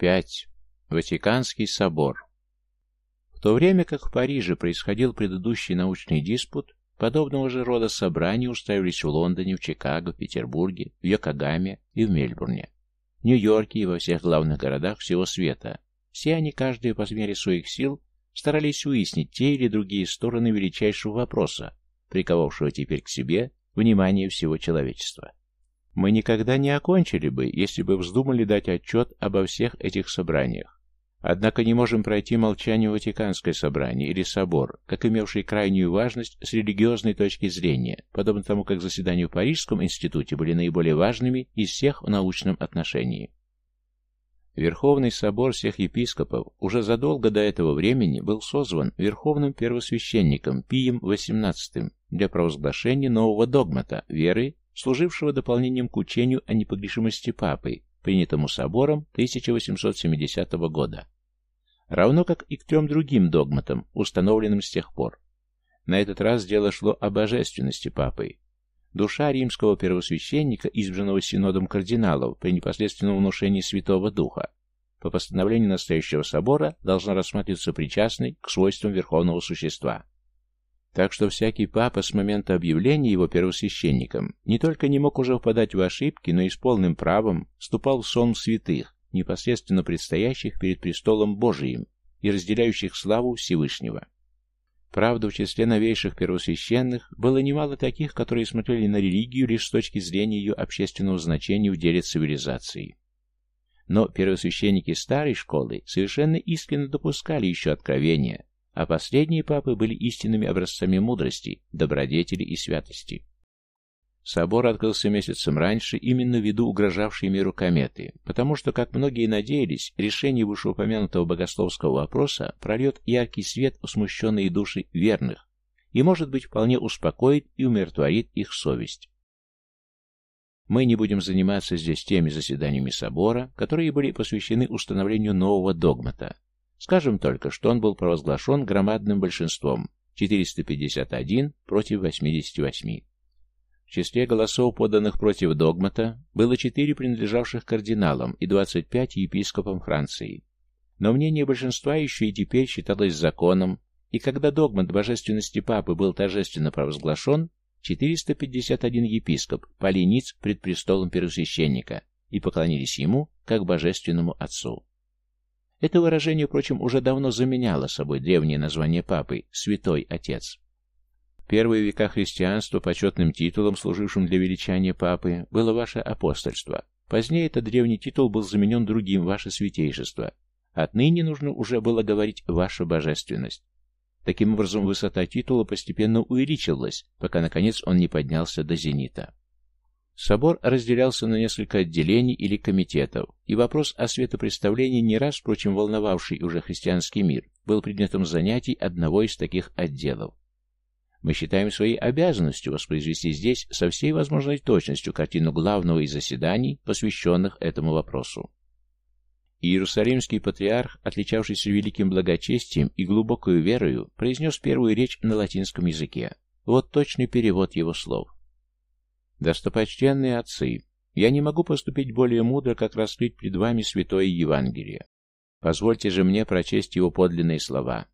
5. Ватиканский собор. В то время как в Париже происходил предыдущий научный диспут, подобного же рода собрания устраивались в Лондоне, в Чикаго, в Петербурге, в Йокогаме и в Мельбурне, в Нью-Йорке и во всех главных городах всего света. Все они, каждый по мере своих сил, старались выяснить те или другие стороны величайшего вопроса, приковавшего теперь к себе внимание всего человечества. Мы никогда не окончили бы, если бы вздумали дать отчет обо всех этих собраниях. Однако не можем пройти молчанию Ватиканское собрание или собор, как имевший крайнюю важность с религиозной точки зрения, подобно тому, как заседания в Парижском институте были наиболее важными из всех в научном отношении. Верховный собор всех епископов уже задолго до этого времени был созван Верховным первосвященником Пием XVIII для провозглашения нового догмата веры, служившего дополнением к учению о непогрешимости Папы, принятому собором 1870 года, равно как и к трем другим догматам, установленным с тех пор. На этот раз дело шло о божественности Папы. Душа римского первосвященника, избранного синодом кардиналов при непосредственном внушении Святого Духа, по постановлению настоящего собора должна рассматриваться причастной к свойствам верховного существа. Так что всякий папа с момента объявления его первосвященником не только не мог уже впадать в ошибки, но и с полным правом ступал в сон святых, непосредственно предстоящих перед престолом Божиим и разделяющих славу Всевышнего. Правда, в числе новейших первосвященных было немало таких, которые смотрели на религию лишь с точки зрения ее общественного значения в деле цивилизации. Но первосвященники старой школы совершенно искренне допускали еще откровения, а последние папы были истинными образцами мудрости, добродетели и святости. Собор открылся месяцем раньше именно ввиду угрожавшей миру кометы, потому что, как многие надеялись, решение вышеупомянутого богословского вопроса прольет яркий свет в смущенные души верных и, может быть, вполне успокоит и умиротворит их совесть. Мы не будем заниматься здесь теми заседаниями собора, которые были посвящены установлению нового догмата, Скажем только, что он был провозглашен громадным большинством 451 против 88. В числе голосов, поданных против догмата, было 4 принадлежавших кардиналам и 25 епископам Франции. Но мнение большинства еще и теперь считалось законом, и когда догмат божественности Папы был торжественно провозглашен, 451 епископ пали ниц пред престолом первосвященника и поклонились ему, как божественному отцу. Это выражение, впрочем, уже давно заменяло собой древнее название папы – «святой отец». В первые века христианства почетным титулом, служившим для величания папы, было ваше апостольство. Позднее этот древний титул был заменен другим – ваше святейшество. Отныне нужно уже было говорить «ваша божественность». Таким образом, высота титула постепенно увеличилась, пока, наконец, он не поднялся до зенита. Собор разделялся на несколько отделений или комитетов, и вопрос о светопредставлении, не раз, впрочем, волновавший уже христианский мир, был предметом занятий одного из таких отделов. Мы считаем своей обязанностью воспроизвести здесь со всей возможной точностью картину главного из заседаний, посвященных этому вопросу. Иерусалимский патриарх, отличавшийся великим благочестием и глубокою верою, произнес первую речь на латинском языке. Вот точный перевод его слов. Достопочтенные отцы, я не могу поступить более мудро, как раскрыть пред вами Святое Евангелие. Позвольте же мне прочесть его подлинные слова.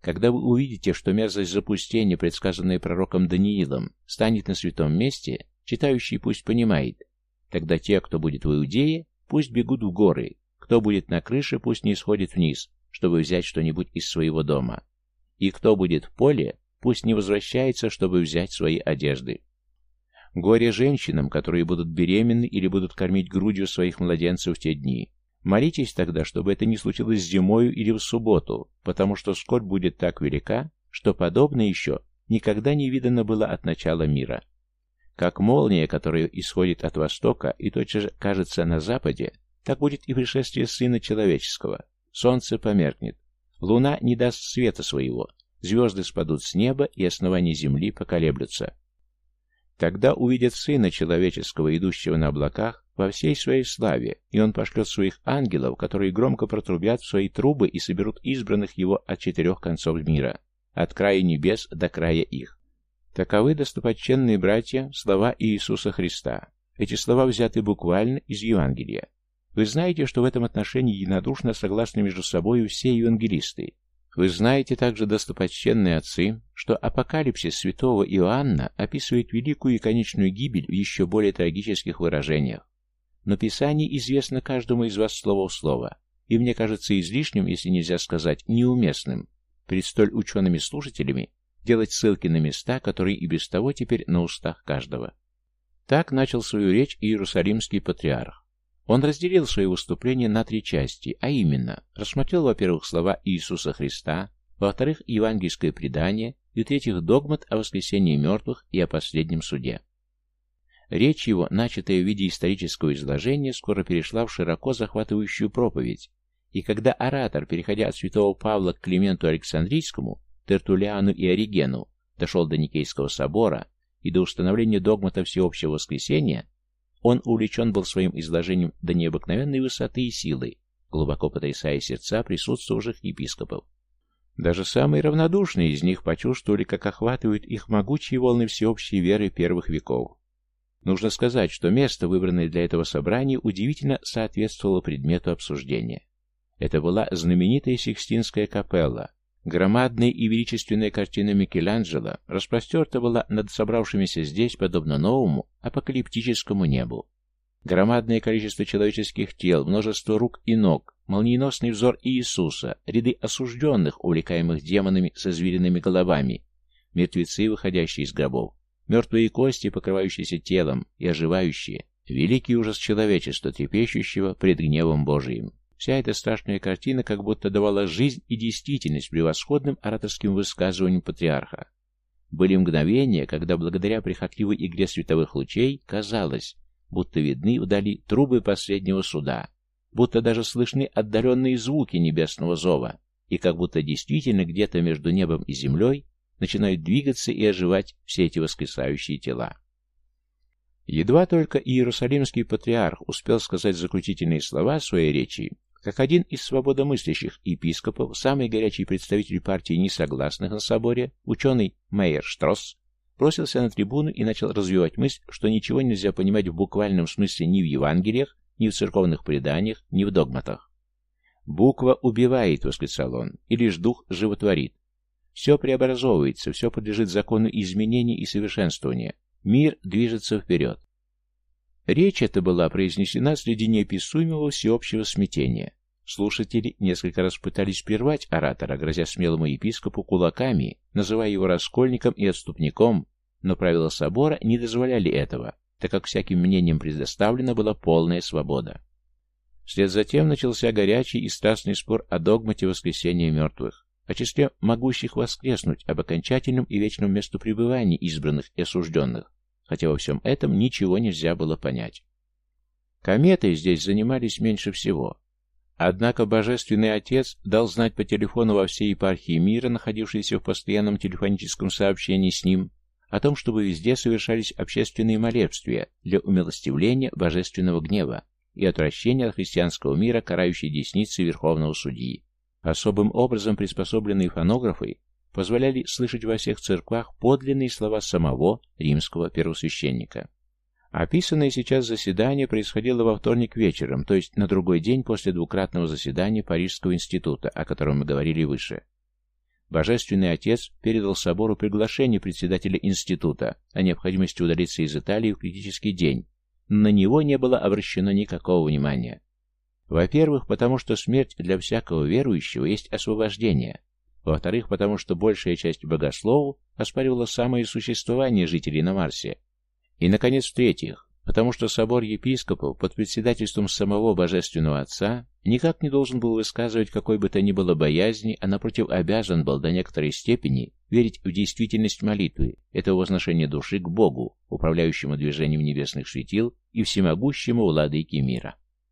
Когда вы увидите, что мерзость запустения, предсказанная пророком Даниилом, станет на святом месте, читающий пусть понимает, тогда те, кто будет в Иудее, пусть бегут в горы, кто будет на крыше, пусть не сходит вниз, чтобы взять что-нибудь из своего дома. И кто будет в поле, пусть не возвращается, чтобы взять свои одежды. Горе женщинам, которые будут беременны или будут кормить грудью своих младенцев в те дни. Молитесь тогда, чтобы это не случилось зимою или в субботу, потому что скорбь будет так велика, что подобное еще никогда не видано было от начала мира. Как молния, которая исходит от востока и тотчас же кажется на западе, так будет и пришествие Сына Человеческого. Солнце померкнет, луна не даст света своего, звезды спадут с неба, и основания земли поколеблются. Тогда увидят Сына Человеческого, идущего на облаках, во всей своей славе, и Он пошлет своих ангелов, которые громко протрубят в свои трубы и соберут избранных Его от четырех концов мира, от края небес до края их. Таковы, достопочтенные братья, слова Иисуса Христа. Эти слова взяты буквально из Евангелия. Вы знаете, что в этом отношении единодушно согласны между собой все евангелисты. Вы знаете также, достопочтенные отцы, что апокалипсис святого Иоанна описывает великую и конечную гибель в еще более трагических выражениях. Но Писание известно каждому из вас слово в слово, и мне кажется излишним, если нельзя сказать неуместным, перед столь учеными слушателями делать ссылки на места, которые и без того теперь на устах каждого. Так начал свою речь Иерусалимский патриарх. Он разделил свое выступление на три части, а именно, рассмотрел, во-первых, слова Иисуса Христа, во-вторых, евангельское предание, и, в-третьих, догмат о воскресении мертвых и о последнем суде. Речь его, начатая в виде исторического изложения, скоро перешла в широко захватывающую проповедь, и когда оратор, переходя от святого Павла к Клименту Александрийскому, Тертулиану и Оригену, дошел до Никейского собора и до установления догмата всеобщего воскресения, он увлечен был своим изложением до необыкновенной высоты и силы, глубоко потрясая сердца присутствовавших епископов. Даже самые равнодушные из них почувствовали, как охватывают их могучие волны всеобщей веры первых веков. Нужно сказать, что место, выбранное для этого собрания, удивительно соответствовало предмету обсуждения. Это была знаменитая Сикстинская капелла. Громадная и величественная картина Микеланджело распростерта была над собравшимися здесь, подобно новому апокалиптическому небу. Громадное количество человеческих тел, множество рук и ног, молниеносный взор Иисуса, ряды осужденных, увлекаемых демонами со звериными головами, мертвецы, выходящие из гробов, мертвые кости, покрывающиеся телом, и оживающие, великий ужас человечества, трепещущего пред гневом Божиим. Вся эта страшная картина как будто давала жизнь и действительность превосходным ораторским высказываниям патриарха. Были мгновения, когда благодаря прихотливой игре световых лучей казалось, будто видны вдали трубы последнего суда, будто даже слышны отдаленные звуки небесного зова, и как будто действительно где-то между небом и землей начинают двигаться и оживать все эти воскресающие тела. Едва только Иерусалимский патриарх успел сказать заключительные слова своей речи, как один из свободомыслящих епископов, самый горячий представитель партии несогласных на соборе, ученый Мейер Штросс, бросился на трибуну и начал развивать мысль, что ничего нельзя понимать в буквальном смысле ни в Евангелиях, ни в церковных преданиях, ни в догматах. «Буква убивает», — восклицал он, — «и лишь дух животворит. Все преобразовывается, все подлежит закону изменений и совершенствования. Мир движется вперед. Речь эта была произнесена среди неописуемого всеобщего смятения. Слушатели несколько раз пытались прервать оратора, грозя смелому епископу кулаками, называя его раскольником и отступником, но правила собора не дозволяли этого, так как всяким мнением предоставлена была полная свобода. Вслед за тем начался горячий и страстный спор о догмате воскресения мертвых, о числе могущих воскреснуть, об окончательном и вечном месту пребывания избранных и осужденных, хотя во всем этом ничего нельзя было понять. Кометой здесь занимались меньше всего. Однако Божественный Отец дал знать по телефону во всей епархии мира, находившейся в постоянном телефоническом сообщении с ним, о том, чтобы везде совершались общественные молебствия для умилостивления божественного гнева и отвращения от христианского мира карающей десницы Верховного Судьи. Особым образом приспособленные фонографы позволяли слышать во всех церквах подлинные слова самого римского первосвященника. Описанное сейчас заседание происходило во вторник вечером, то есть на другой день после двукратного заседания Парижского института, о котором мы говорили выше. Божественный Отец передал собору приглашение председателя института о необходимости удалиться из Италии в критический день, но на него не было обращено никакого внимания. Во-первых, потому что смерть для всякого верующего есть освобождение, во-вторых, потому что большая часть богословов оспаривала самое существование жителей на Марсе. И, наконец, в-третьих, потому что собор епископов под председательством самого Божественного Отца никак не должен был высказывать какой бы то ни было боязни, а напротив обязан был до некоторой степени верить в действительность молитвы, этого возношения души к Богу, управляющему движением небесных светил и всемогущему владыке мира.